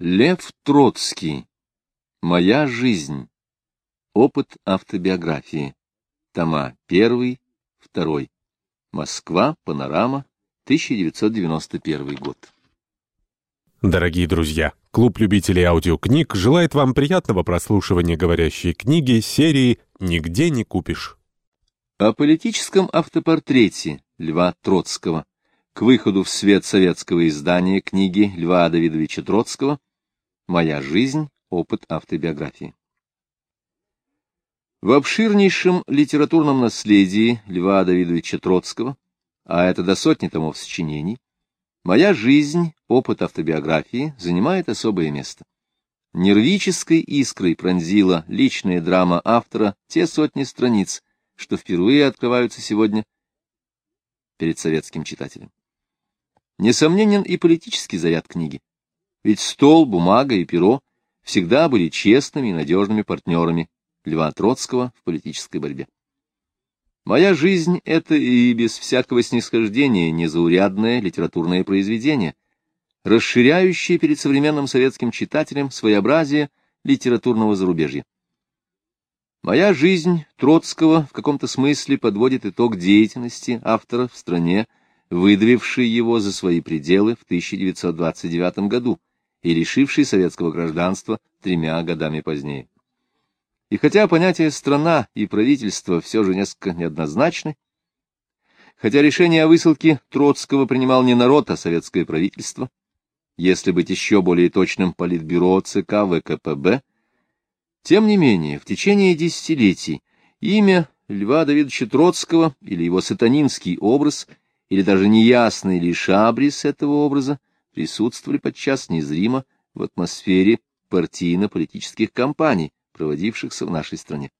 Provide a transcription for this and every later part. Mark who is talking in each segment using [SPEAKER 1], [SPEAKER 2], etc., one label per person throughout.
[SPEAKER 1] Лев Троцкий. Моя жизнь. Опыт автобиографии. Тома 1, 2. Москва, Панорама, 1991 год.
[SPEAKER 2] Дорогие друзья, клуб любителей аудиокниг желает вам приятного прослушивания говорящей книги серии «Нигде не купишь».
[SPEAKER 1] О политическом автопортрете Льва Троцкого к выходу в свет советского издания книги Льва Давидовича Троцкого «Моя жизнь. Опыт автобиографии». В обширнейшем литературном наследии Льва Давидовича Троцкого, а это до сотни томов сочинений, «Моя жизнь. Опыт автобиографии» занимает особое место. Нервической искрой пронзила личная драма автора те сотни страниц, что впервые открываются сегодня перед советским читателем. Несомненен и политический заряд книги. Ведь стол, бумага и перо всегда были честными и надежными партнерами Льва Троцкого в политической борьбе. Моя жизнь — это и без всякого снисхождения незаурядное литературное произведение, расширяющее перед современным советским читателем своеобразие литературного зарубежья. Моя жизнь Троцкого в каком-то смысле подводит итог деятельности автора в стране, выдавивший его за свои пределы в 1929 году и лишивший советского гражданства тремя годами позднее. И хотя понятие «страна» и «правительство» все же несколько неоднозначны, хотя решение о высылке Троцкого принимал не народ, а советское правительство, если быть еще более точным, Политбюро ЦК ВКПБ, тем не менее, в течение десятилетий имя Льва Давидовича Троцкого или его сатанинский образ – или даже неясный лишь абрис этого образа присутствовали подчас незримо в атмосфере партийно-политических кампаний, проводившихся в нашей стране.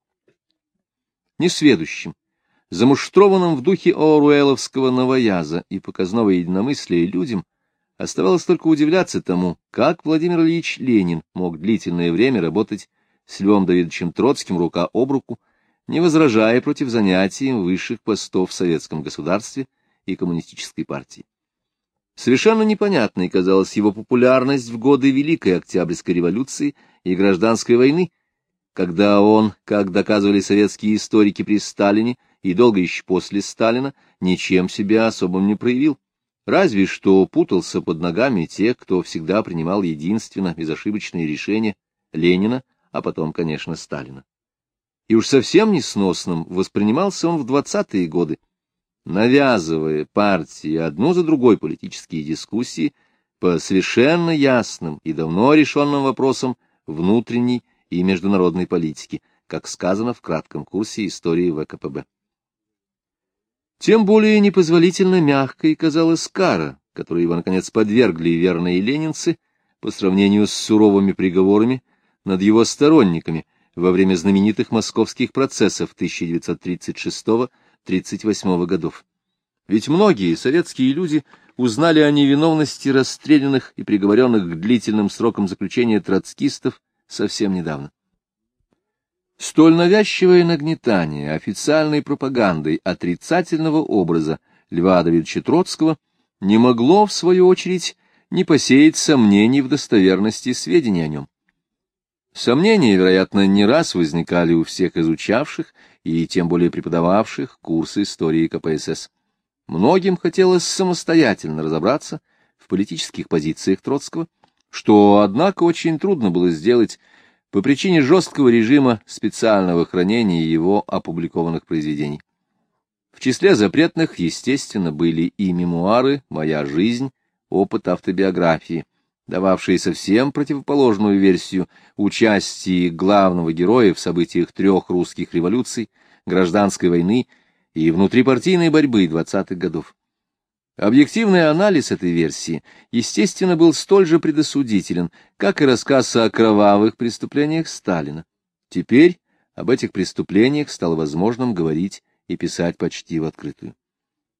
[SPEAKER 1] Несведущим, замуштрованным в духе Оруэлловского новояза и показного единомыслия людям, оставалось только удивляться тому, как Владимир Ильич Ленин мог длительное время работать с Львом Давидовичем Троцким рука об руку, не возражая против занятий высших постов в советском государстве и коммунистической партии. Совершенно непонятной казалась его популярность в годы Великой Октябрьской революции и Гражданской войны, когда он, как доказывали советские историки при Сталине и долго еще после Сталина, ничем себя особым не проявил, разве что путался под ногами тех, кто всегда принимал единственно безошибочные решения Ленина, а потом, конечно, Сталина. И уж совсем несносным воспринимался он в двадцатые годы, навязывая партии одну за другой политические дискуссии по совершенно ясным и давно решенным вопросам внутренней и международной политики, как сказано в кратком курсе истории ВКПБ. Тем более непозволительно мягкой казалась кара, которой его, наконец, подвергли верные ленинцы по сравнению с суровыми приговорами над его сторонниками во время знаменитых московских процессов 1936 года 1938 годов. Ведь многие советские люди узнали о невиновности расстрелянных и приговоренных к длительным срокам заключения троцкистов совсем недавно. Столь навязчивое нагнетание официальной пропагандой отрицательного образа Льва Давидовича Троцкого не могло, в свою очередь, не посеять сомнений в достоверности сведений о нем. Сомнения, вероятно, не раз возникали у всех изучавших и тем более преподававших курсы истории КПСС. Многим хотелось самостоятельно разобраться в политических позициях Троцкого, что, однако, очень трудно было сделать по причине жесткого режима специального хранения его опубликованных произведений. В числе запретных, естественно, были и мемуары «Моя жизнь», опыт автобиографии, дававшие совсем противоположную версию участия главного героя в событиях трех русских революций, гражданской войны и внутрипартийной борьбы 20-х годов. Объективный анализ этой версии, естественно, был столь же предосудителен, как и рассказ о кровавых преступлениях Сталина. Теперь об этих преступлениях стало возможным говорить и писать почти в открытую.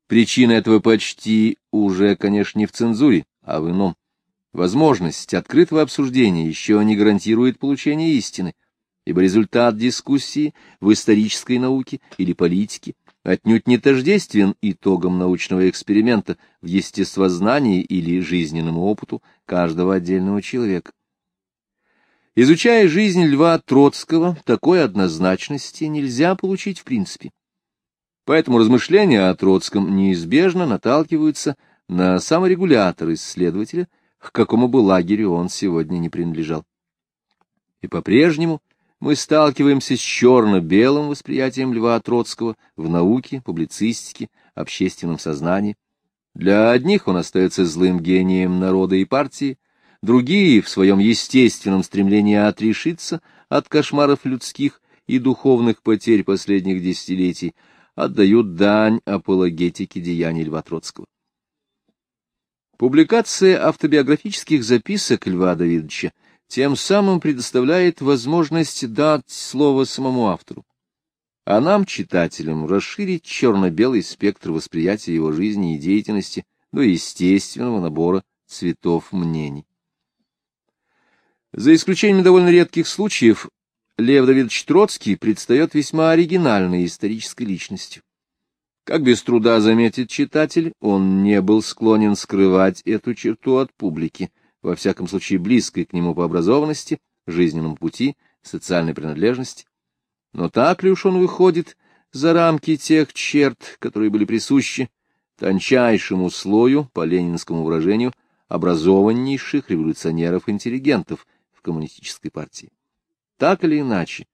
[SPEAKER 1] Причина этого почти уже, конечно, не в цензуре, а в ином. Возможность открытого обсуждения еще не гарантирует получение истины, ибо результат дискуссии в исторической науке или политике отнюдь не тождествен итогам научного эксперимента в естествознании или жизненному опыту каждого отдельного человека. Изучая жизнь Льва Троцкого, такой однозначности нельзя получить в принципе. Поэтому размышления о Троцком неизбежно наталкиваются на саморегулятор исследователя, к какому бы лагерю он сегодня не принадлежал. И по-прежнему мы сталкиваемся с черно-белым восприятием Льва Троцкого в науке, публицистике, общественном сознании. Для одних он остается злым гением народа и партии, Другие, в своем естественном стремлении отрешиться от кошмаров людских и духовных потерь последних десятилетий, отдают дань апологетике деяний Льва Троцкого. Публикация автобиографических записок Льва Давидовича тем самым предоставляет возможность дать слово самому автору, а нам, читателям, расширить черно-белый спектр восприятия его жизни и деятельности до естественного набора цветов мнений. За исключением довольно редких случаев, Лев Давидович Троцкий предстает весьма оригинальной исторической личностью. Как без труда заметит читатель, он не был склонен скрывать эту черту от публики, во всяком случае близкой к нему по образованности, жизненному пути, социальной принадлежности. Но так ли уж он выходит за рамки тех черт, которые были присущи тончайшему слою, по ленинскому выражению, образованнейших революционеров-интеллигентов, коммунистической партии. Так или иначе,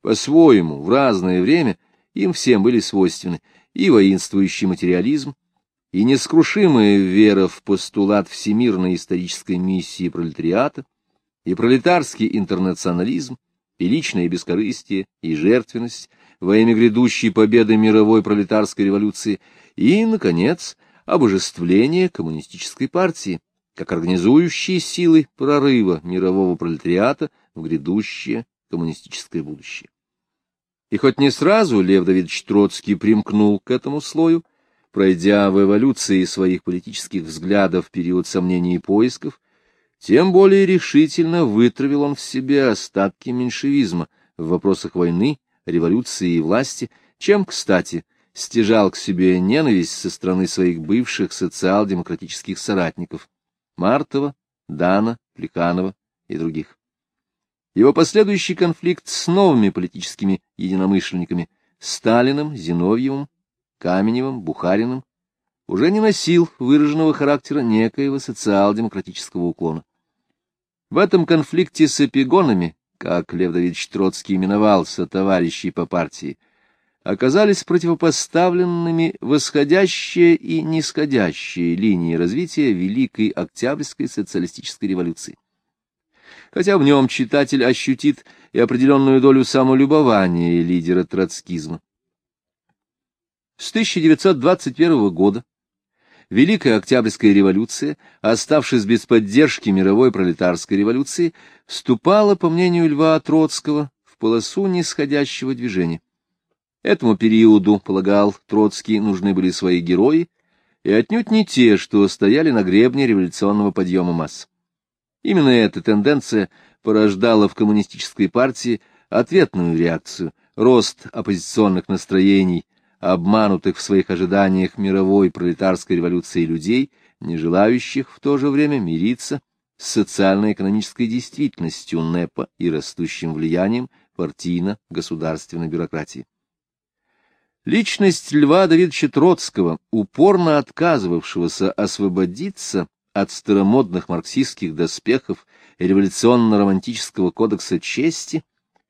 [SPEAKER 1] по-своему, в разное время им всем были свойственны и воинствующий материализм, и нескрушимая вера в постулат всемирной исторической миссии пролетариата, и пролетарский интернационализм, и личное бескорыстие, и жертвенность во имя грядущей победы мировой пролетарской революции, и, наконец, обожествление коммунистической партии, как организующие силы прорыва мирового пролетариата в грядущее коммунистическое будущее. И хоть не сразу Лев Давидович Троцкий примкнул к этому слою, пройдя в эволюции своих политических взглядов период сомнений и поисков, тем более решительно вытравил он в себе остатки меньшевизма в вопросах войны, революции и власти, чем, кстати, стяжал к себе ненависть со стороны своих бывших социал-демократических соратников, Мартова, Дана, Плеханова и других. Его последующий конфликт с новыми политическими единомышленниками Сталиным, Зиновьевым, Каменевым, Бухариным уже не носил выраженного характера некоего социал-демократического уклона. В этом конфликте с эпигонами, как Лев Давидович Троцкий именовался товарищей по партии, оказались противопоставленными восходящие и нисходящие линии развития Великой Октябрьской социалистической революции. Хотя в нем читатель ощутит и определенную долю самолюбования лидера троцкизма. С 1921 года Великая Октябрьская революция, оставшись без поддержки мировой пролетарской революции, вступала, по мнению Льва Троцкого, в полосу нисходящего движения. Этому периоду, полагал Троцкий, нужны были свои герои, и отнюдь не те, что стояли на гребне революционного подъема масс. Именно эта тенденция порождала в коммунистической партии ответную реакцию, рост оппозиционных настроений, обманутых в своих ожиданиях мировой пролетарской революции людей, не желающих в то же время мириться с социально-экономической действительностью НЭПа и растущим влиянием партийно-государственной бюрократии. Личность Льва Давидовича Троцкого, упорно отказывавшегося освободиться от старомодных марксистских доспехов революционно-романтического кодекса чести,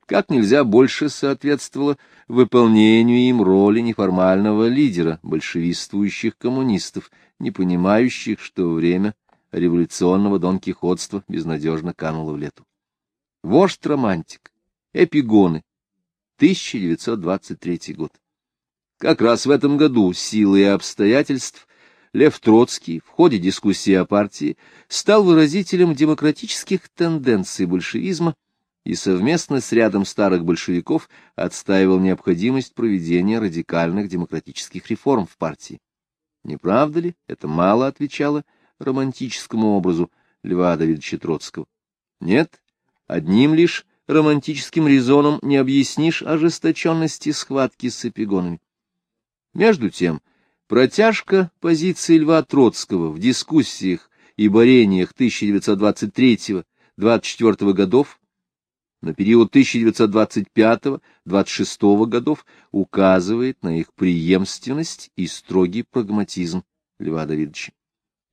[SPEAKER 1] как нельзя больше соответствовало выполнению им роли неформального лидера большевистующих коммунистов, не понимающих, что время революционного донкихотства безнадежно кануло в лету. Вождь-романтик. Эпигоны. 1923 год. Как раз в этом году силы и обстоятельств Лев Троцкий в ходе дискуссии о партии стал выразителем демократических тенденций большевизма и совместно с рядом старых большевиков отстаивал необходимость проведения радикальных демократических реформ в партии. Не правда ли это мало отвечало романтическому образу Льва Давидовича Троцкого? Нет, одним лишь романтическим резоном не объяснишь ожесточенности схватки с эпигонами. Между тем, протяжка позиции Льва Троцкого в дискуссиях и борениях 1923-24 годов на период 1925-26 годов указывает на их преемственность и строгий прагматизм Льва Давидовича.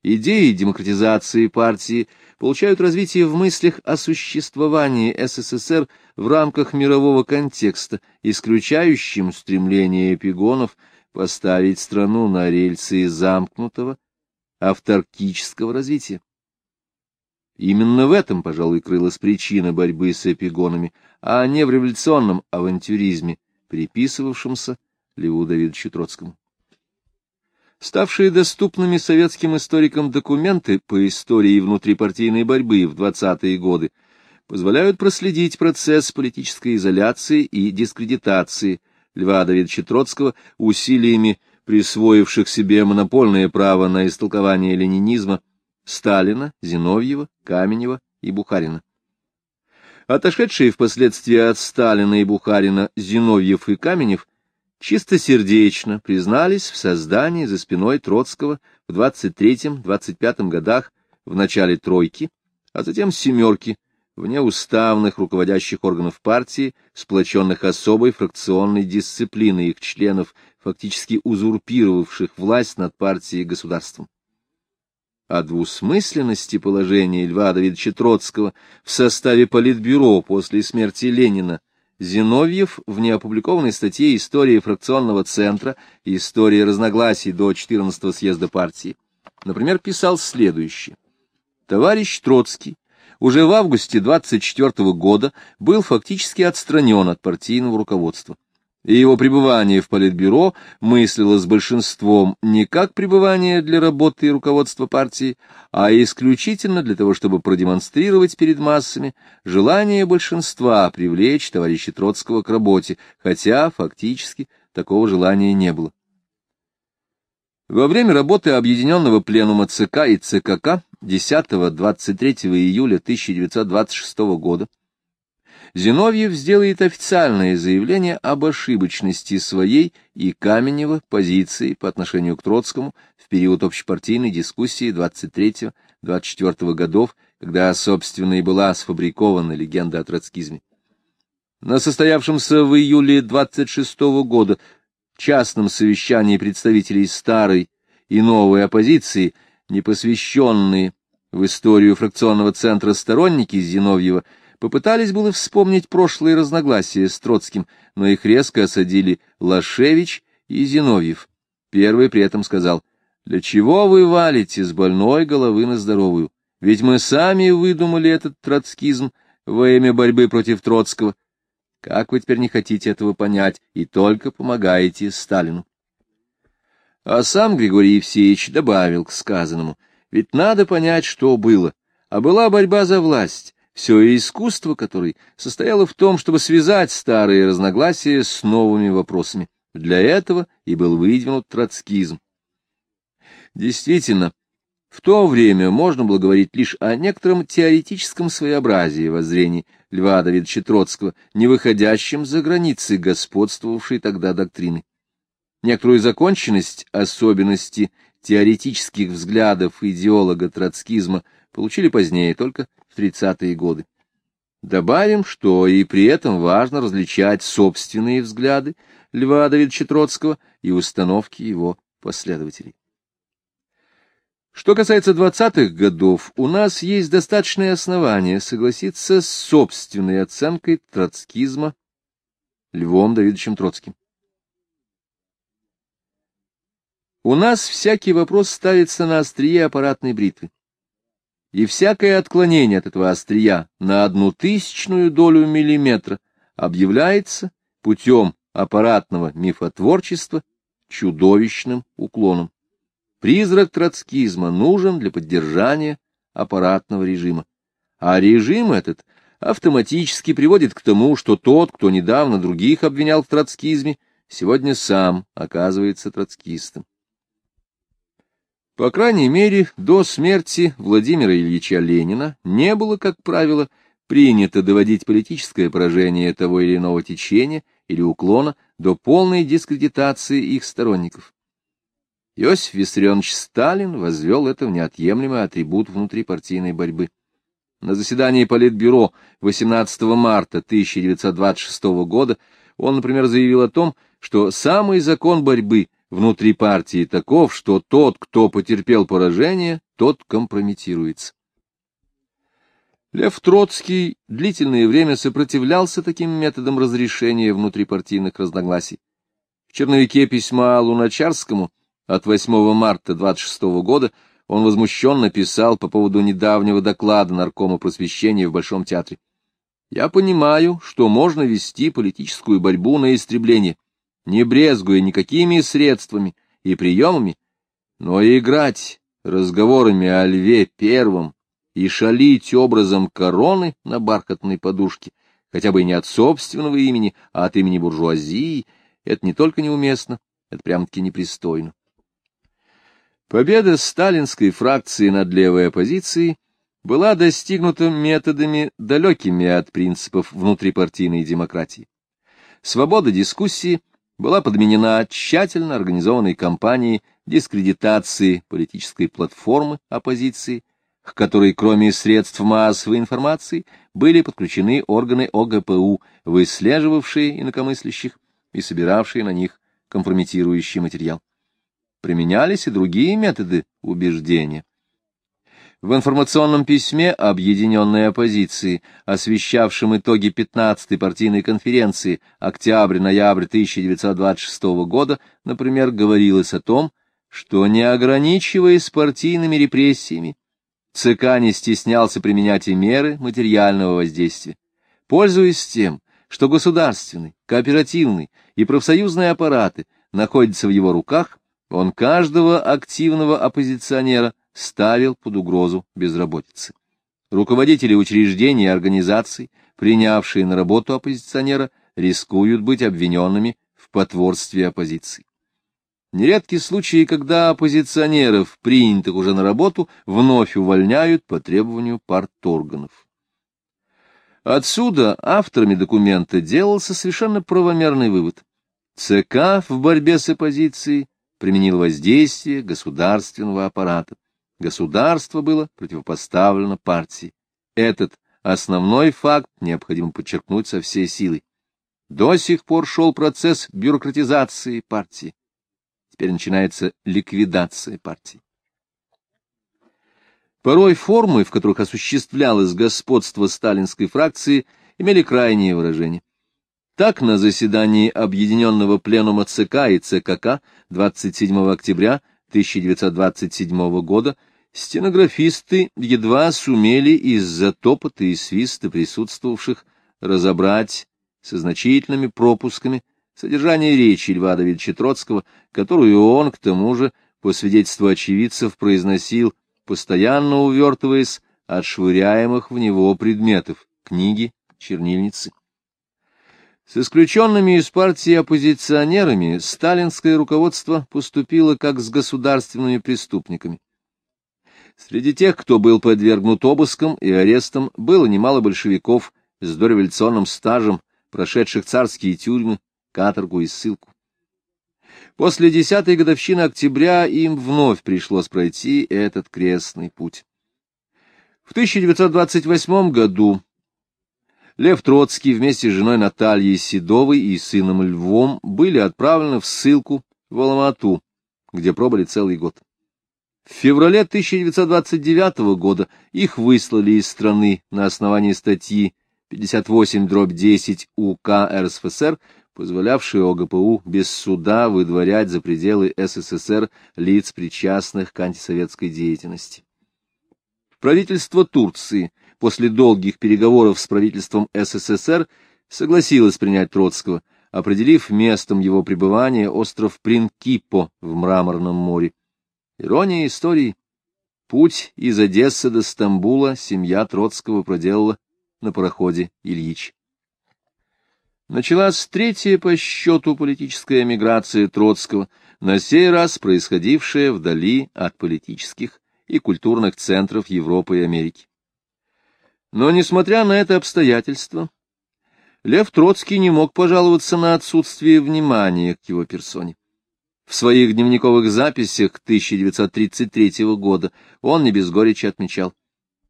[SPEAKER 1] Идеи демократизации партии получают развитие в мыслях о существовании СССР в рамках мирового контекста, исключающим стремление эпигонов поставить страну на рельсы замкнутого авторкического развития. Именно в этом, пожалуй, крылась причина борьбы с эпигонами, а не в революционном авантюризме, приписывавшемся Льву Давидовичу Троцкому. Ставшие доступными советским историкам документы по истории внутрипартийной борьбы в 20-е годы позволяют проследить процесс политической изоляции и дискредитации Льва Давидовича Троцкого усилиями присвоивших себе монопольное право на истолкование ленинизма Сталина, Зиновьева, Каменева и Бухарина. Отошедшие впоследствии от Сталина и Бухарина Зиновьев и Каменев чистосердечно признались в создании за спиной Троцкого в 23-25 годах в начале тройки, а затем семерки, вне уставных руководящих органов партии, сплоченных особой фракционной дисциплиной их членов, фактически узурпировавших власть над партией и государством. О двусмысленности положения Льва Давидовича Троцкого в составе Политбюро после смерти Ленина Зиновьев в неопубликованной статье «История фракционного центра. История разногласий до 14-го съезда партии», например, писал следующее. Товарищ Троцкий уже в августе 24 -го года был фактически отстранен от партийного руководства и его пребывание в Политбюро мыслилось большинством не как пребывание для работы и руководства партии, а исключительно для того, чтобы продемонстрировать перед массами желание большинства привлечь товарища Троцкого к работе, хотя фактически такого желания не было. Во время работы Объединенного пленума ЦК и ЦКК 10-23 июля 1926 года Зиновьев сделает официальное заявление об ошибочности своей и Каменева позиции по отношению к Троцкому в период общепартийной дискуссии 23-24 годов, когда, собственно, и была сфабрикована легенда о троцкизме. На состоявшемся в июле 26 года частном совещании представителей старой и новой оппозиции, непосвященные в историю фракционного центра сторонники Зиновьева, Попытались было вспомнить прошлые разногласия с Троцким, но их резко осадили Лашевич и Зиновьев. Первый при этом сказал, «Для чего вы валите с больной головы на здоровую? Ведь мы сами выдумали этот троцкизм во имя борьбы против Троцкого. Как вы теперь не хотите этого понять и только помогаете Сталину?» А сам Григорий Евсеевич добавил к сказанному, «Ведь надо понять, что было. А была борьба за власть, все искусство которой состояло в том, чтобы связать старые разногласия с новыми вопросами. Для этого и был выдвинут троцкизм. Действительно, в то время можно было говорить лишь о некотором теоретическом своеобразии воззрений Льва Давидовича Троцкого, не выходящем за границы господствовавшей тогда доктрины. Некоторую законченность особенности теоретических взглядов идеолога троцкизма получили позднее, только в 30-е годы. Добавим, что и при этом важно различать собственные взгляды Льва Давидовича Троцкого и установки его последователей. Что касается двадцатых годов, у нас есть достаточное основание согласиться с собственной оценкой троцкизма Львом Давидовичем Троцким. У нас всякий вопрос ставится на острие аппаратной бритвы и всякое отклонение от этого острия на одну тысячную долю миллиметра объявляется путем аппаратного мифотворчества чудовищным уклоном. Призрак троцкизма нужен для поддержания аппаратного режима. А режим этот автоматически приводит к тому, что тот, кто недавно других обвинял в троцкизме, сегодня сам оказывается троцкистом. По крайней мере, до смерти Владимира Ильича Ленина не было, как правило, принято доводить политическое поражение того или иного течения или уклона до полной дискредитации их сторонников. Иосиф Виссарионович Сталин возвел это в неотъемлемый атрибут внутрипартийной борьбы. На заседании Политбюро 18 марта 1926 года он, например, заявил о том, что самый закон борьбы внутри партии таков, что тот, кто потерпел поражение, тот компрометируется. Лев Троцкий длительное время сопротивлялся таким методам разрешения внутрипартийных разногласий. В черновике письма Луначарскому от 8 марта 26 года он возмущенно писал по поводу недавнего доклада Наркома просвещения в Большом театре. «Я понимаю, что можно вести политическую борьбу на истребление, не брезгуя никакими средствами и приемами, но и играть разговорами о Льве Первом и шалить образом короны на бархатной подушке, хотя бы не от собственного имени, а от имени буржуазии, это не только неуместно, это прям-таки непристойно. Победа сталинской фракции над левой оппозицией была достигнута методами, далекими от принципов внутрипартийной демократии. Свобода дискуссии — была подменена тщательно организованной кампанией дискредитации политической платформы оппозиции, к которой, кроме средств массовой информации, были подключены органы ОГПУ, выслеживавшие инакомыслящих и собиравшие на них компрометирующий материал. Применялись и другие методы убеждения. В информационном письме объединенной оппозиции, освещавшем итоги 15-й партийной конференции октябрь-ноябрь 1926 года, например, говорилось о том, что, не ограничиваясь партийными репрессиями, ЦК не стеснялся применять и меры материального воздействия. Пользуясь тем, что государственный, кооперативный и профсоюзные аппараты находятся в его руках, он каждого активного оппозиционера ставил под угрозу безработицы. Руководители учреждений и организаций, принявшие на работу оппозиционера, рискуют быть обвиненными в потворстве оппозиции. Нередки случаи, когда оппозиционеров, принятых уже на работу, вновь увольняют по требованию парторганов. Отсюда авторами документа делался совершенно правомерный вывод. ЦК в борьбе с оппозицией применил воздействие государственного аппарата государство было противопоставлено партии. Этот основной факт необходимо подчеркнуть со всей силой. До сих пор шел процесс бюрократизации партии. Теперь начинается ликвидация партии. Порой формы, в которых осуществлялось господство сталинской фракции, имели крайнее выражение. Так, на заседании Объединенного пленума ЦК и ЦКК 27 октября 1927 года стенографисты едва сумели из-за топота и свиста присутствовавших разобрать со значительными пропусками содержание речи Льва Давидовича Троцкого, которую он, к тому же, по свидетельству очевидцев, произносил, постоянно увертываясь от швыряемых в него предметов, книги, чернильницы. С исключенными из партии оппозиционерами сталинское руководство поступило как с государственными преступниками. Среди тех, кто был подвергнут обыскам и арестам, было немало большевиков с дореволюционным стажем, прошедших царские тюрьмы, каторгу и ссылку. После десятой годовщины октября им вновь пришлось пройти этот крестный путь. В 1928 году Лев Троцкий вместе с женой Натальей Седовой и сыном Львом были отправлены в ссылку в Алмату, где пробыли целый год. В феврале 1929 года их выслали из страны на основании статьи 58-10 УК РСФСР, позволявшей ОГПУ без суда выдворять за пределы СССР лиц, причастных к антисоветской деятельности. Правительство Турции – после долгих переговоров с правительством СССР согласилась принять Троцкого, определив местом его пребывания остров Принкипо в Мраморном море. Ирония истории. Путь из Одессы до Стамбула семья Троцкого проделала на пароходе Ильич. Началась третья по счету политическая эмиграция Троцкого, на сей раз происходившая вдали от политических и культурных центров Европы и Америки. Но, несмотря на это обстоятельство, Лев Троцкий не мог пожаловаться на отсутствие внимания к его персоне. В своих дневниковых записях 1933 года он не без горечи отмечал.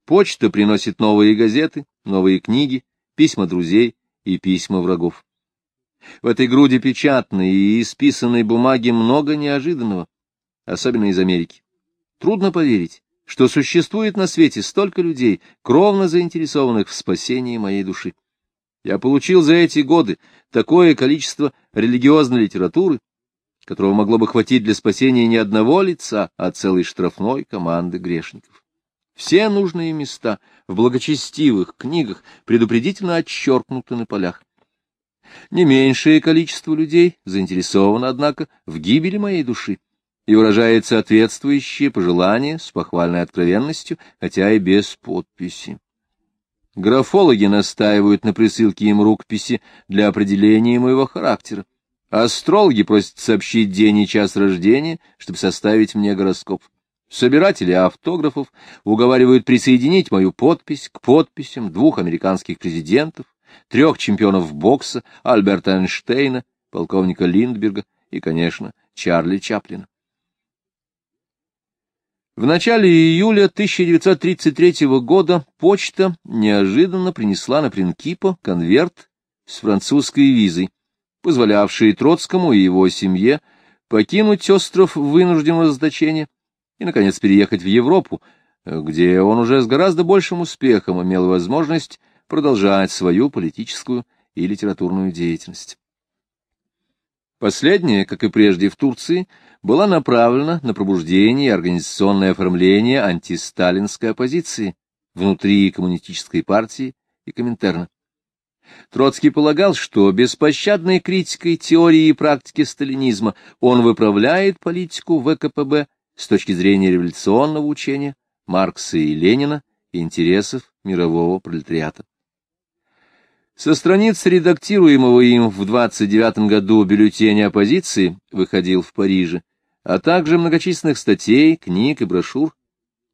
[SPEAKER 1] Почта приносит новые газеты, новые книги, письма друзей и письма врагов. В этой груди печатной и исписанной бумаги много неожиданного, особенно из Америки. Трудно поверить, что существует на свете столько людей, кровно заинтересованных в спасении моей души. Я получил за эти годы такое количество религиозной литературы, которого могло бы хватить для спасения не одного лица, а целой штрафной команды грешников. Все нужные места в благочестивых книгах предупредительно отчеркнуты на полях. Не меньшее количество людей заинтересовано, однако, в гибели моей души и выражает соответствующие пожелания с похвальной откровенностью, хотя и без подписи. Графологи настаивают на присылке им рукописи для определения моего характера. Астрологи просят сообщить день и час рождения, чтобы составить мне гороскоп. Собиратели автографов уговаривают присоединить мою подпись к подписям двух американских президентов, трех чемпионов бокса, Альберта Эйнштейна, полковника Линдберга и, конечно, Чарли Чаплина. В начале июля 1933 года почта неожиданно принесла на Принкипо конверт с французской визой, позволявший Троцкому и его семье покинуть остров вынужденного заточения и, наконец, переехать в Европу, где он уже с гораздо большим успехом имел возможность продолжать свою политическую и литературную деятельность. Последняя, как и прежде в Турции, была направлена на пробуждение и организационное оформление антисталинской оппозиции внутри коммунистической партии и Коминтерна. Троцкий полагал, что беспощадной критикой теории и практики сталинизма он выправляет политику ВКПБ с точки зрения революционного учения Маркса и Ленина и интересов мирового пролетариата. Со страниц редактируемого им в 29 году бюллетеня оппозиции выходил в Париже, а также многочисленных статей, книг и брошюр,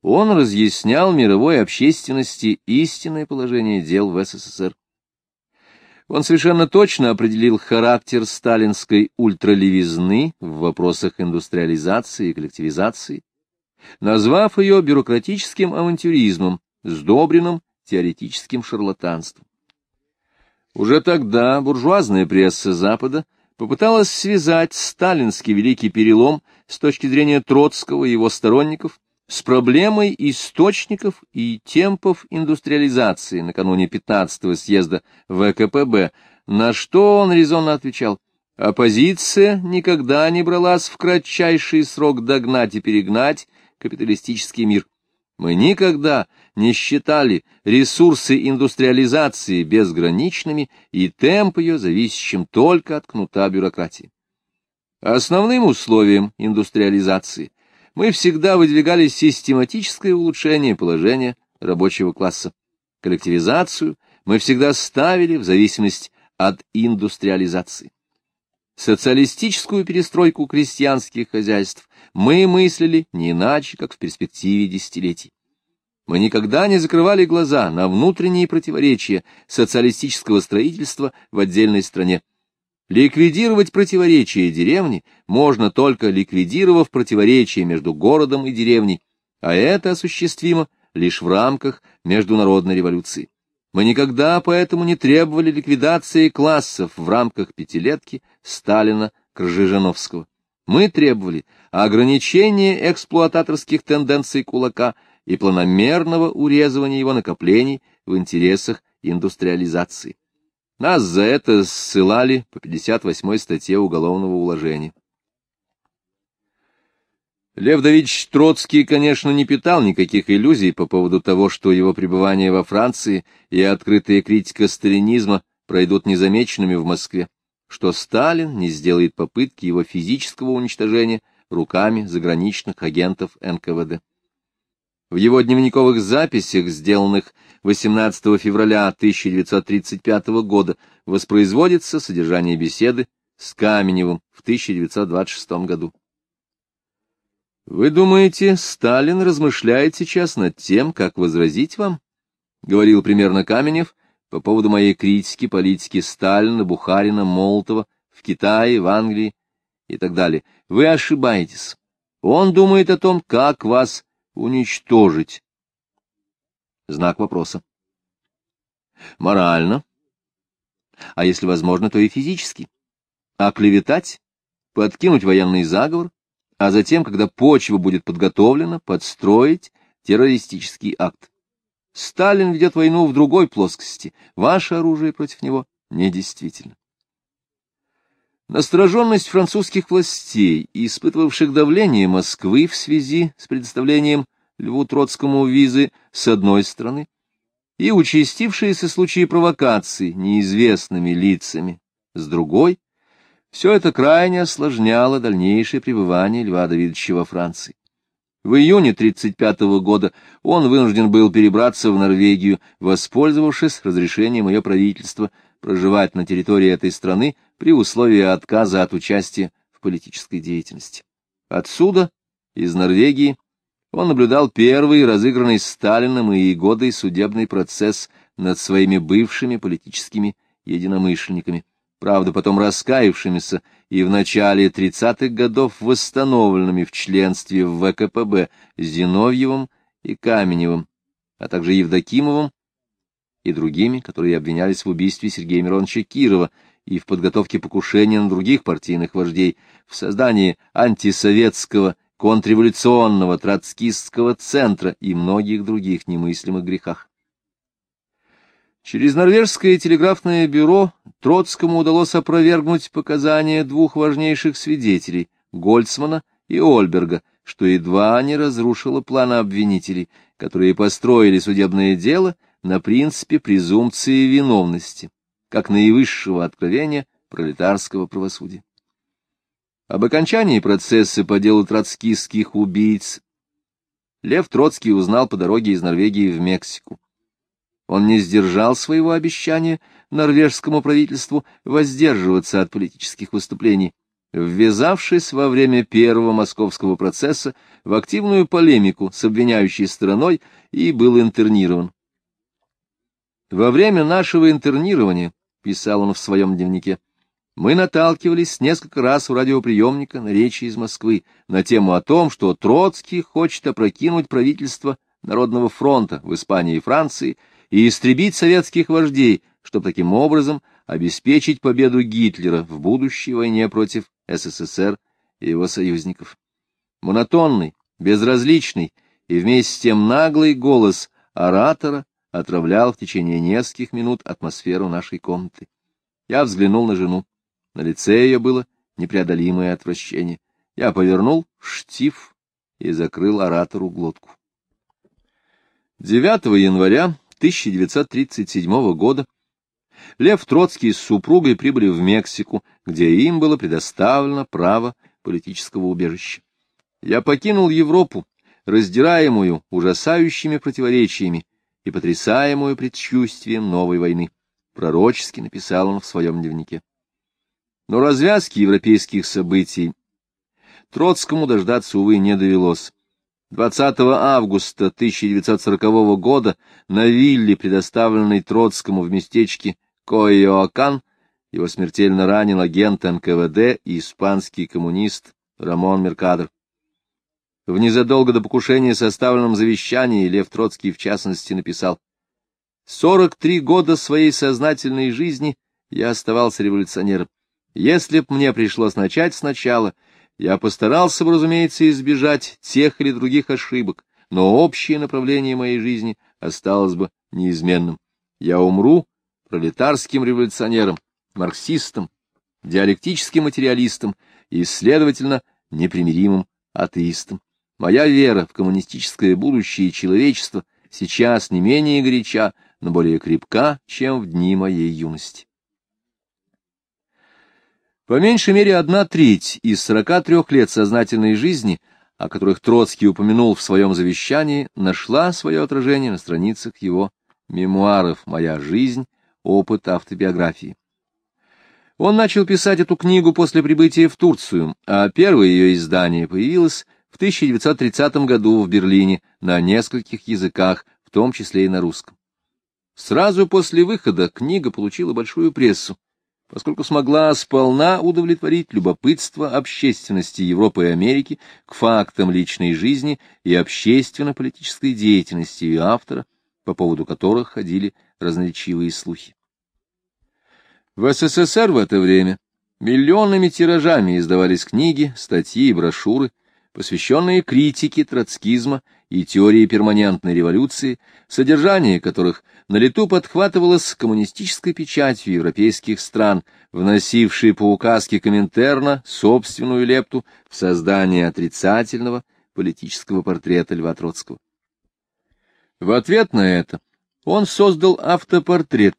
[SPEAKER 1] он разъяснял мировой общественности истинное положение дел в СССР. Он совершенно точно определил характер сталинской ультралевизны в вопросах индустриализации и коллективизации, назвав ее бюрократическим авантюризмом, сдобренным теоретическим шарлатанством. Уже тогда буржуазная пресса Запада попыталась связать сталинский великий перелом с точки зрения Троцкого и его сторонников с проблемой источников и темпов индустриализации накануне 15-го съезда ВКПБ, на что он резонно отвечал, оппозиция никогда не бралась в кратчайший срок догнать и перегнать капиталистический мир. Мы никогда не считали ресурсы индустриализации безграничными и темп ее зависящим только от кнута бюрократии. Основным условием индустриализации мы всегда выдвигали систематическое улучшение положения рабочего класса. Коллективизацию мы всегда ставили в зависимость от индустриализации. Социалистическую перестройку крестьянских хозяйств мы мыслили не иначе, как в перспективе десятилетий. Мы никогда не закрывали глаза на внутренние противоречия социалистического строительства в отдельной стране. Ликвидировать противоречия деревни можно только ликвидировав противоречия между городом и деревней, а это осуществимо лишь в рамках международной революции. Мы никогда поэтому не требовали ликвидации классов в рамках пятилетки Сталина-Кржижановского. Мы требовали ограничения эксплуататорских тенденций кулака и планомерного урезывания его накоплений в интересах индустриализации. Нас за это ссылали по 58 статье Уголовного уложения. Лев Давидович Троцкий, конечно, не питал никаких иллюзий по поводу того, что его пребывание во Франции и открытая критика сталинизма пройдут незамеченными в Москве, что Сталин не сделает попытки его физического уничтожения руками заграничных агентов НКВД. В его дневниковых записях, сделанных 18 февраля 1935 года, воспроизводится содержание беседы с Каменевым в 1926 году. Вы думаете, Сталин размышляет сейчас над тем, как возразить вам? — говорил примерно Каменев по поводу моей критики политики Сталина, Бухарина, Молотова в Китае, в Англии и так далее. Вы ошибаетесь. Он думает о том, как вас уничтожить. Знак вопроса. Морально. А если возможно, то и физически. А клеветать, подкинуть военный заговор, а затем, когда почва будет подготовлена, подстроить террористический акт. Сталин ведет войну в другой плоскости. Ваше оружие против него недействительно. Настороженность французских властей, испытывавших давление Москвы в связи с предоставлением Льву Троцкому визы с одной стороны, и участившиеся случаи провокаций неизвестными лицами с другой, все это крайне осложняло дальнейшее пребывание Льва Давидовича во Франции. В июне 1935 года он вынужден был перебраться в Норвегию, воспользовавшись разрешением ее правительства проживать на территории этой страны при условии отказа от участия в политической деятельности. Отсюда, из Норвегии, он наблюдал первый разыгранный Сталином и Егодой судебный процесс над своими бывшими политическими единомышленниками, правда, потом раскаявшимися и в начале 30-х годов восстановленными в членстве в ВКПБ Зиновьевым и Каменевым, а также Евдокимовым и другими, которые обвинялись в убийстве Сергея Мироновича Кирова и в подготовке покушения на других партийных вождей, в создании антисоветского, контрреволюционного, троцкистского центра и многих других немыслимых грехах. Через норвежское телеграфное бюро Троцкому удалось опровергнуть показания двух важнейших свидетелей — Гольцмана и Ольберга, что едва не разрушило планы обвинителей, которые построили судебное дело на принципе презумпции виновности, как наивысшего откровения пролетарского правосудия. Об окончании процесса по делу троцкистских убийц Лев Троцкий узнал по дороге из Норвегии в Мексику. Он не сдержал своего обещания норвежскому правительству воздерживаться от политических выступлений, ввязавшись во время первого московского процесса в активную полемику с обвиняющей стороной и был интернирован. «Во время нашего интернирования», — писал он в своем дневнике, — мы наталкивались несколько раз у радиоприемника на речи из Москвы на тему о том, что Троцкий хочет опрокинуть правительство Народного фронта в Испании и Франции — и истребить советских вождей, чтобы таким образом обеспечить победу Гитлера в будущей войне против СССР и его союзников. Монотонный, безразличный и вместе с тем наглый голос оратора отравлял в течение нескольких минут атмосферу нашей комнаты. Я взглянул на жену. На лице ее было непреодолимое отвращение. Я повернул штиф и закрыл оратору глотку. 9 января 1937 года Лев Троцкий с супругой прибыли в Мексику, где им было предоставлено право политического убежища. Я покинул Европу, раздираемую ужасающими противоречиями и потрясаемую предчувствием новой войны. Пророчески написал он в своем дневнике. Но развязки европейских событий Троцкому дождаться, увы, не довелось. 20 августа 1940 года на вилле, предоставленной Троцкому в местечке Койоакан, его смертельно ранил агент НКВД и испанский коммунист Рамон Меркадер. В незадолго до покушения составленном завещании Лев Троцкий в частности написал «Сорок три года своей сознательной жизни я оставался революционером. Если б мне пришлось начать сначала — я постарался бы, разумеется, избежать тех или других ошибок, но общее направление моей жизни осталось бы неизменным. Я умру пролетарским революционером, марксистом, диалектическим материалистом и, следовательно, непримиримым атеистом. Моя вера в коммунистическое будущее человечества сейчас не менее горяча, но более крепка, чем в дни моей юности. По меньшей мере одна треть из 43 лет сознательной жизни, о которых Троцкий упомянул в своем завещании, нашла свое отражение на страницах его мемуаров «Моя жизнь. Опыт автобиографии». Он начал писать эту книгу после прибытия в Турцию, а первое ее издание появилось в 1930 году в Берлине на нескольких языках, в том числе и на русском. Сразу после выхода книга получила большую прессу поскольку смогла сполна удовлетворить любопытство общественности Европы и Америки к фактам личной жизни и общественно-политической деятельности ее автора, по поводу которых ходили разноречивые слухи. В СССР в это время миллионными тиражами издавались книги, статьи и брошюры, посвященные критике троцкизма и теории перманентной революции, содержание которых на лету подхватывалось коммунистической печатью европейских стран, вносившей по указке Коминтерна собственную лепту в создание отрицательного политического портрета Льва Троцкого. В ответ на это он создал автопортрет,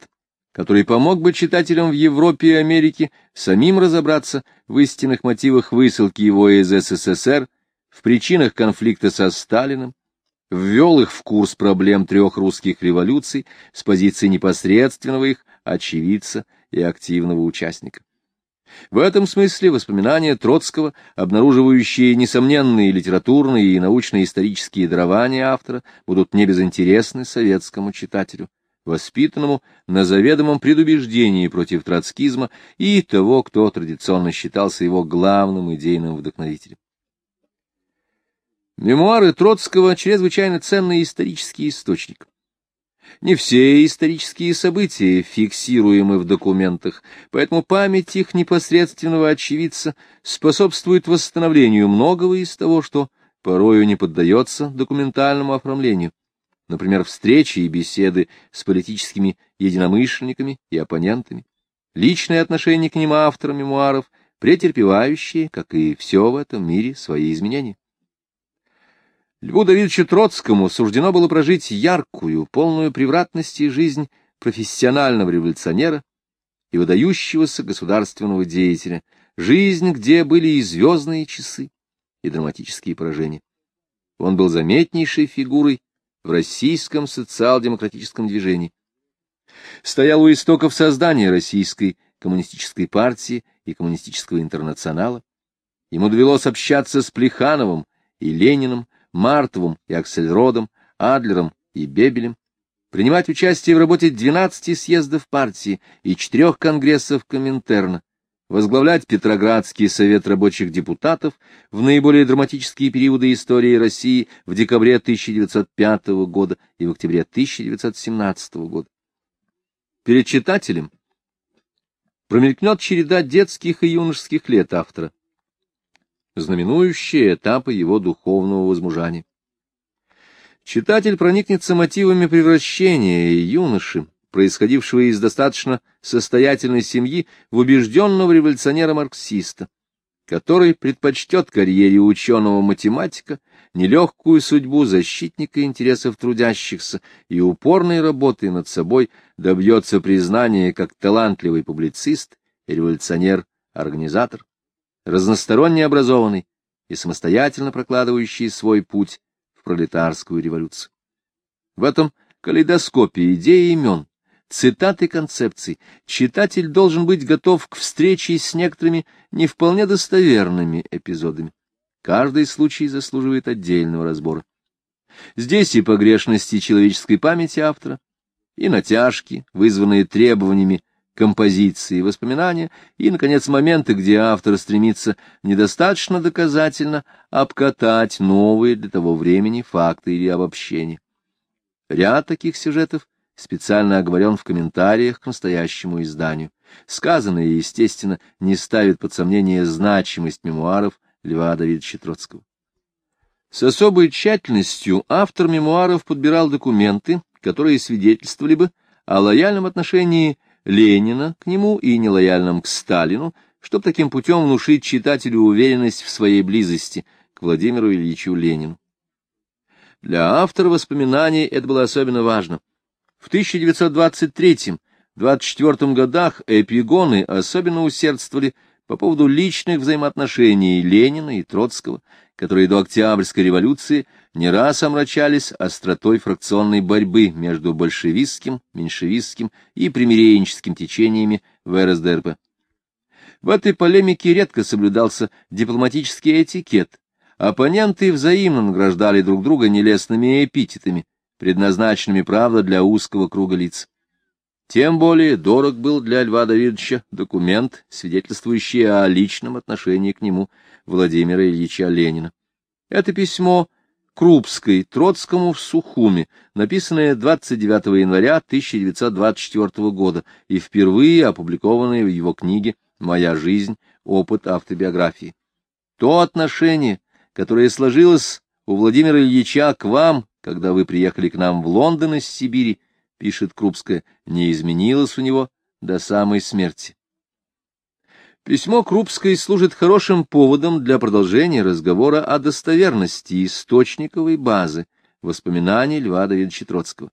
[SPEAKER 1] который помог бы читателям в Европе и Америке самим разобраться в истинных мотивах высылки его из СССР, в причинах конфликта со Сталиным, ввел их в курс проблем трех русских революций с позиции непосредственного их очевидца и активного участника. В этом смысле воспоминания Троцкого, обнаруживающие несомненные литературные и научно-исторические дарования автора, будут небезынтересны советскому читателю, воспитанному на заведомом предубеждении против троцкизма и того, кто традиционно считался его главным идейным вдохновителем. Мемуары Троцкого — чрезвычайно ценный исторический источник. Не все исторические события фиксируемы в документах, поэтому память их непосредственного очевидца способствует восстановлению многого из того, что порою не поддается документальному оформлению. Например, встречи и беседы с политическими единомышленниками и оппонентами, личное отношение к ним автора мемуаров, претерпевающие, как и все в этом мире, свои изменения. Льву Давидовичу Троцкому суждено было прожить яркую, полную превратности жизнь профессионального революционера и выдающегося государственного деятеля, жизнь, где были и звездные часы, и драматические поражения. Он был заметнейшей фигурой в российском социал-демократическом движении. Стоял у истоков создания российской коммунистической партии и коммунистического интернационала. Ему довелось общаться с Плехановым и Лениным, Мартовым и Аксельродом, Адлером и Бебелем, принимать участие в работе 12 съездов партии и четырех конгрессов Коминтерна, возглавлять Петроградский совет рабочих депутатов в наиболее драматические периоды истории России в декабре 1905 года и в октябре 1917 года. Перед читателем промелькнет череда детских и юношеских лет автора, знаменующие этапы его духовного возмужания. Читатель проникнется мотивами превращения юноши, происходившего из достаточно состоятельной семьи, в убежденного революционера-марксиста, который предпочтет карьере ученого-математика нелегкую судьбу защитника интересов трудящихся и упорной работой над собой добьется признания как талантливый публицист революционер-организатор разносторонне образованный и самостоятельно прокладывающий свой путь в пролетарскую революцию. В этом калейдоскопе идей и имен, цитат и концепций читатель должен быть готов к встрече с некоторыми не вполне достоверными эпизодами. Каждый случай заслуживает отдельного разбора. Здесь и погрешности человеческой памяти автора, и натяжки, вызванные требованиями композиции, воспоминания и, наконец, моменты, где автор стремится недостаточно доказательно обкатать новые для того времени факты или обобщения. Ряд таких сюжетов специально оговорен в комментариях к настоящему изданию. Сказанное, естественно, не ставит под сомнение значимость мемуаров Льва Давидовича Троцкого. С особой тщательностью автор мемуаров подбирал документы, которые свидетельствовали бы о лояльном отношении Ленина к нему и нелояльным к Сталину, чтобы таким путем внушить читателю уверенность в своей близости к Владимиру Ильичу Ленину. Для автора воспоминаний это было особенно важно. В 1923-24 годах эпигоны особенно усердствовали по поводу личных взаимоотношений Ленина и Троцкого, которые до Октябрьской революции не раз омрачались остротой фракционной борьбы между большевистским, меньшевистским и примиренческим течениями в РСДРП. В этой полемике редко соблюдался дипломатический этикет. Оппоненты взаимно награждали друг друга нелестными эпитетами, предназначенными, правда, для узкого круга лиц. Тем более дорог был для Льва Давидовича документ, свидетельствующий о личном отношении к нему Владимира Ильича Ленина. Это письмо Крупской Троцкому в Сухуме, написанное 29 января 1924 года и впервые опубликованное в его книге «Моя жизнь. Опыт автобиографии». То отношение, которое сложилось у Владимира Ильича к вам, когда вы приехали к нам в Лондон из Сибири, пишет Крупская, не изменилось у него до самой смерти. Письмо Крупской служит хорошим поводом для продолжения разговора о достоверности источниковой базы воспоминаний Льва Давидовича Троцкого.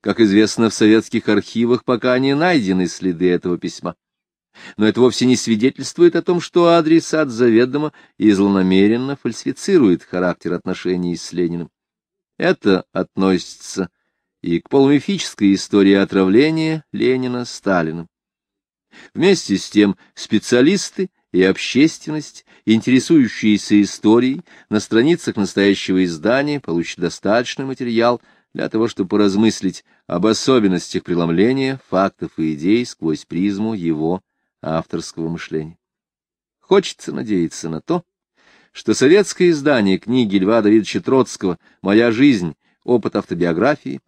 [SPEAKER 1] Как известно, в советских архивах пока не найдены следы этого письма. Но это вовсе не свидетельствует о том, что адресат заведомо и злонамеренно фальсифицирует характер отношений с Лениным. Это относится и к полумифической истории отравления Ленина Сталиным. Вместе с тем специалисты и общественность, интересующиеся историей, на страницах настоящего издания получат достаточный материал для того, чтобы поразмыслить об особенностях преломления фактов и идей сквозь призму его авторского мышления. Хочется надеяться на то, что советское издание книги Льва Давидовича Троцкого «Моя жизнь. Опыт автобиографии»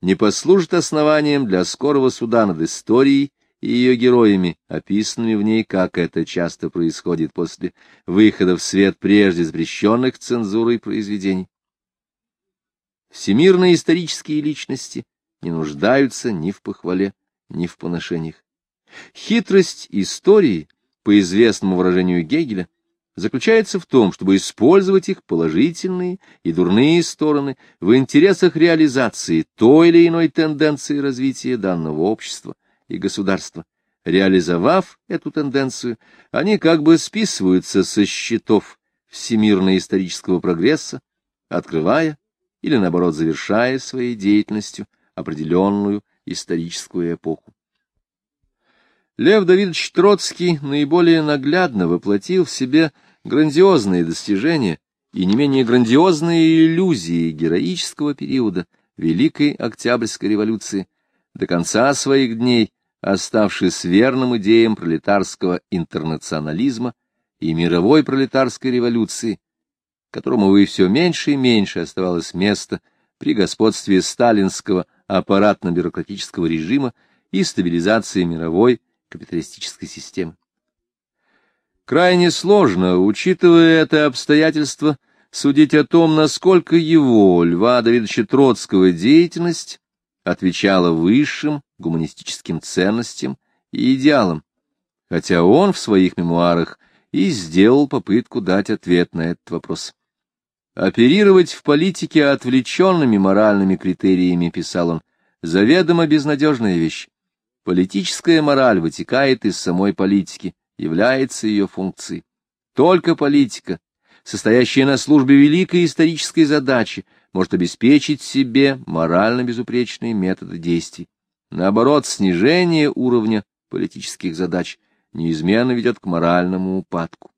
[SPEAKER 1] не послужит основанием для скорого суда над историей и ее героями, описанными в ней, как это часто происходит после выхода в свет прежде запрещенных цензурой произведений. Всемирные исторические личности не нуждаются ни в похвале, ни в поношениях. Хитрость истории, по известному выражению Гегеля, заключается в том, чтобы использовать их положительные и дурные стороны в интересах реализации той или иной тенденции развития данного общества и государства. Реализовав эту тенденцию, они как бы списываются со счетов всемирно-исторического прогресса, открывая или, наоборот, завершая своей деятельностью определенную историческую эпоху. Лев Давидович Троцкий наиболее наглядно воплотил в себе грандиозные достижения и не менее грандиозные иллюзии героического периода Великой Октябрьской революции, до конца своих дней оставшись верным идеям пролетарского интернационализма и мировой пролетарской революции, которому вы все меньше и меньше оставалось места при господстве сталинского аппаратно-бюрократического режима и стабилизации мировой капиталистической системы. Крайне сложно, учитывая это обстоятельство, судить о том, насколько его, Льва Давидовича Троцкого, деятельность отвечала высшим гуманистическим ценностям и идеалам, хотя он в своих мемуарах и сделал попытку дать ответ на этот вопрос. Оперировать в политике отвлеченными моральными критериями, писал он, заведомо безнадежная вещь. Политическая мораль вытекает из самой политики, является ее функцией. Только политика, состоящая на службе великой исторической задачи, может обеспечить себе морально безупречные методы действий. Наоборот, снижение уровня политических задач неизменно ведет к моральному упадку.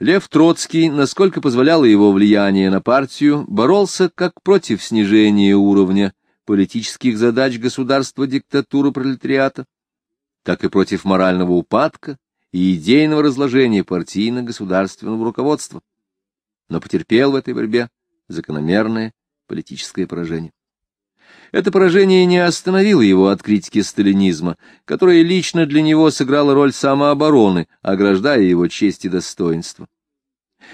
[SPEAKER 1] Лев Троцкий, насколько позволяло его влияние на партию, боролся как против снижения уровня политических задач государства диктатуры пролетариата, так и против морального упадка и идейного разложения партийно-государственного руководства, но потерпел в этой борьбе закономерное политическое поражение. Это поражение не остановило его от критики сталинизма, которая лично для него сыграла роль самообороны, ограждая его честь и достоинство.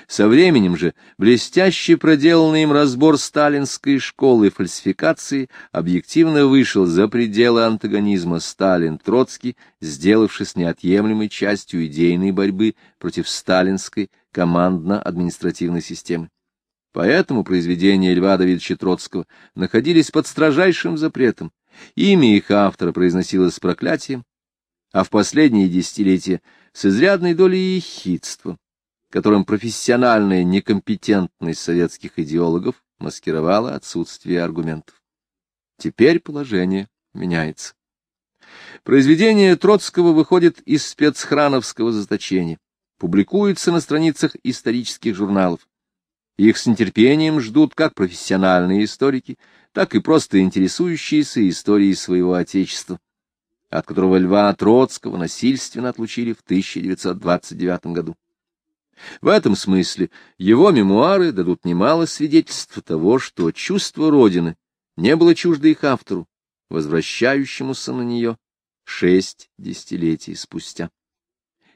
[SPEAKER 1] Со временем же блестяще проделанный им разбор сталинской школы фальсификации объективно вышел за пределы антагонизма Сталин-Троцкий, сделавшись неотъемлемой частью идейной борьбы против сталинской командно-административной системы. Поэтому произведения Льва Давидовича Троцкого находились под строжайшим запретом, имя их автора произносилось с проклятием, а в последние десятилетия с изрядной долей ехидства которым профессиональная некомпетентность советских идеологов маскировала отсутствие аргументов. Теперь положение меняется. Произведение Троцкого выходит из спецхрановского заточения, публикуется на страницах исторических журналов. Их с нетерпением ждут как профессиональные историки, так и просто интересующиеся историей своего Отечества, от которого Льва Троцкого насильственно отлучили в 1929 году. В этом смысле его мемуары дадут немало свидетельств того, что чувство Родины не было чуждо их автору, возвращающемуся на нее шесть десятилетий спустя.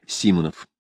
[SPEAKER 1] Симонов